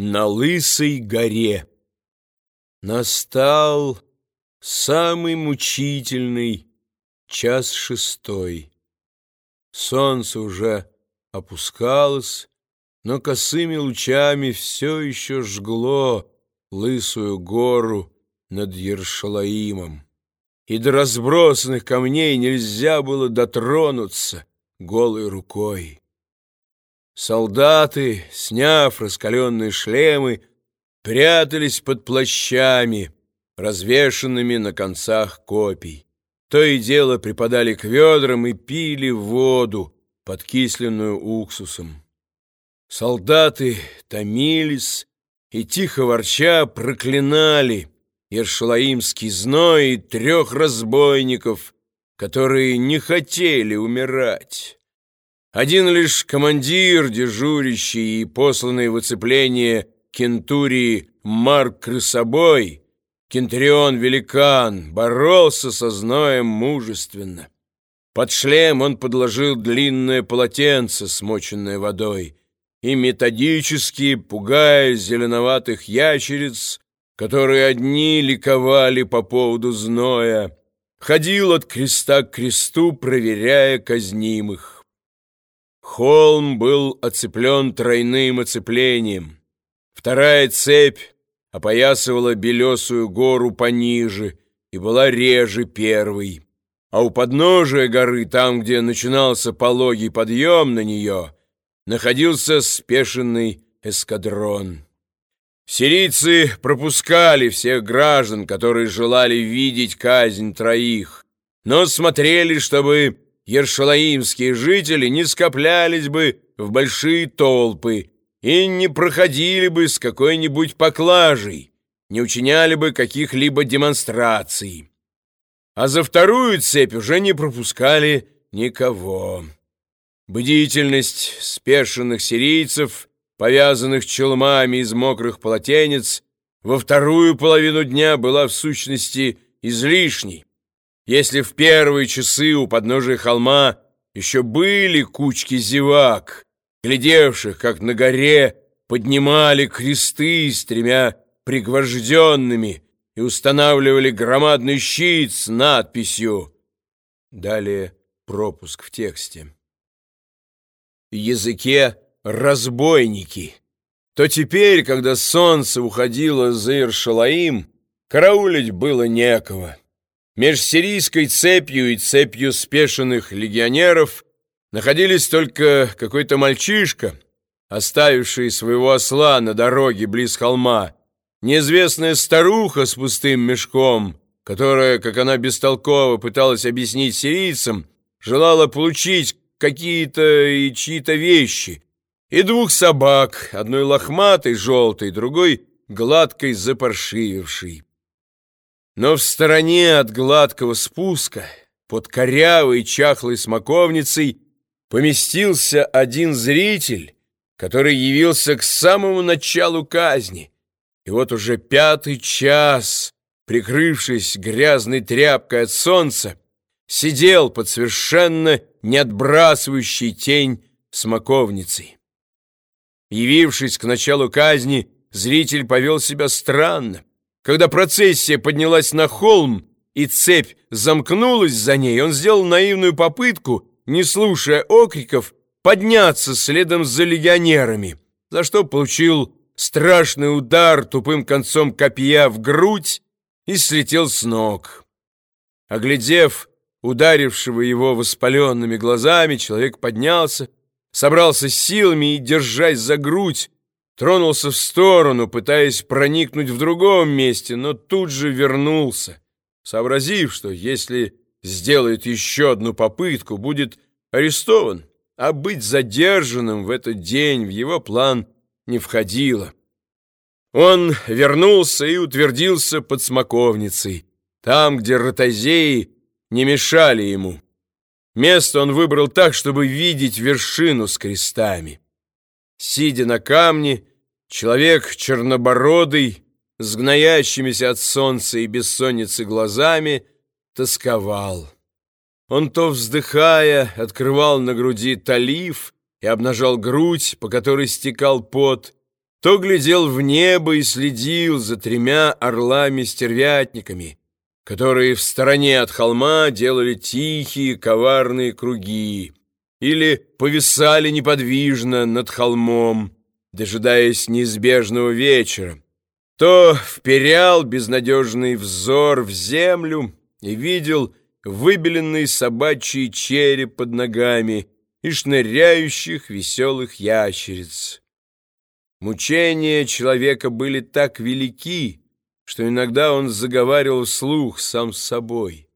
На Лысой горе Настал самый мучительный час шестой. Солнце уже опускалось, но косыми лучами все еще жгло Лысую гору над Ершалаимом. И до разбросанных камней нельзя было дотронуться голой рукой. Солдаты, сняв раскаленные шлемы, прятались под плащами, развешенными на концах копий. То и дело припадали к ведрам и пили воду, подкисленную уксусом. Солдаты томились и, тихо ворча, проклинали Ершалаимский зной и трех разбойников, которые не хотели умирать. Один лишь командир, дежурящий и посланный в оцепление кентурии Марк Крысобой, кентрион-великан, боролся со зноем мужественно. Под шлем он подложил длинное полотенце, смоченное водой, и методически, пугая зеленоватых ящериц, которые одни ликовали по поводу зноя, ходил от креста к кресту, проверяя казнимых. Холм был оцеплен тройным оцеплением. Вторая цепь опоясывала белесую гору пониже и была реже первой. А у подножия горы, там, где начинался пологий подъем на нее, находился спешенный эскадрон. Сирийцы пропускали всех граждан, которые желали видеть казнь троих, но смотрели, чтобы ершалаимские жители не скоплялись бы в большие толпы и не проходили бы с какой-нибудь поклажей, не учиняли бы каких-либо демонстраций. А за вторую цепь уже не пропускали никого. Бдительность спешенных сирийцев, повязанных челмами из мокрых полотенец, во вторую половину дня была в сущности излишней. Если в первые часы у подножия холма еще были кучки зевак, глядевших, как на горе поднимали кресты с тремя пригвожденными и устанавливали громадный щит с надписью Далее пропуск в тексте. Языке «разбойники», то теперь, когда солнце уходило за Иршалаим, караулить было некого. Меж сирийской цепью и цепью спешенных легионеров находились только какой-то мальчишка, оставивший своего осла на дороге близ холма, неизвестная старуха с пустым мешком, которая, как она бестолково пыталась объяснить сирийцам, желала получить какие-то и чьи-то вещи, и двух собак, одной лохматой, желтой, другой гладкой, запаршивевшей. Но в стороне от гладкого спуска, под корявой чахлой смоковницей, поместился один зритель, который явился к самому началу казни. И вот уже пятый час, прикрывшись грязной тряпкой от солнца, сидел под совершенно не отбрасывающей тень смоковницей. Явившись к началу казни, зритель повел себя странно. Когда процессия поднялась на холм и цепь замкнулась за ней, он сделал наивную попытку, не слушая окриков, подняться следом за легионерами, за что получил страшный удар тупым концом копья в грудь и слетел с ног. Оглядев ударившего его воспаленными глазами, человек поднялся, собрался силами и, держась за грудь, тронулся в сторону, пытаясь проникнуть в другом месте, но тут же вернулся, сообразив, что если сделает еще одну попытку, будет арестован, а быть задержанным в этот день в его план не входило. Он вернулся и утвердился под смоковницей, там, где ротозеи не мешали ему. Место он выбрал так, чтобы видеть вершину с крестами. Сидя на камне, человек чернобородый, с гноящимися от солнца и бессонницы глазами, тосковал. Он то вздыхая, открывал на груди талиф и обнажал грудь, по которой стекал пот, то глядел в небо и следил за тремя орлами-стервятниками, которые в стороне от холма делали тихие коварные круги или повисали неподвижно над холмом, дожидаясь неизбежного вечера, то вперял безнадежный взор в землю и видел выбеленный собачий череп под ногами и шныряющих веселых ящериц. Мучения человека были так велики, что иногда он заговаривал вслух сам с собой.